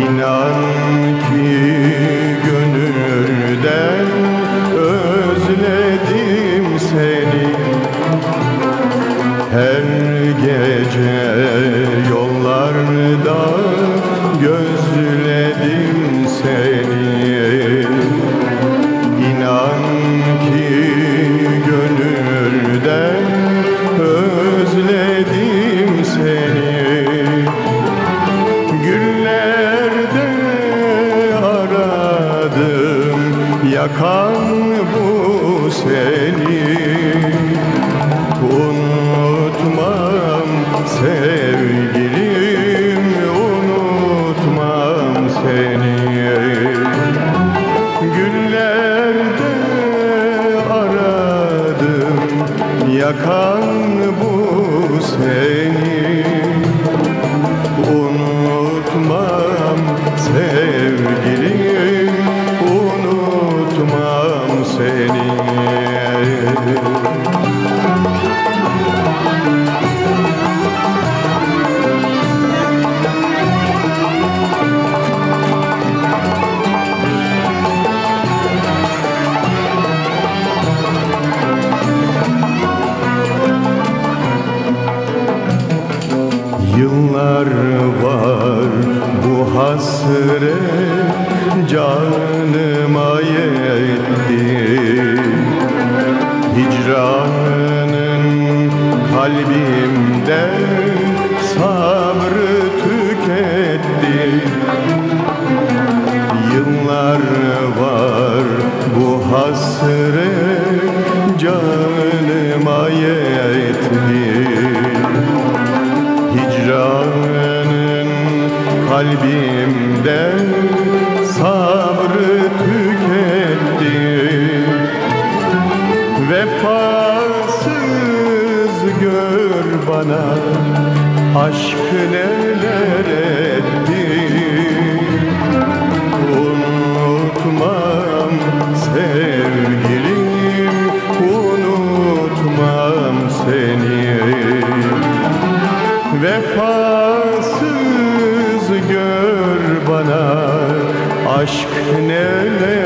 İnan ki gönülden özledim seni. Her gece Yakan bu seni? Unutmam sevgilim Unutmam seni. Günlerde aradım Yakan bu seni. Unutmam sevgilim Yıllar var bu hasret canıma yetti. Hicranın kalbimde sabrı tüketti. Yıllar var bu hasret kalbimde sabrı tüketti Vefasız gör bana aşk neler Aşk neler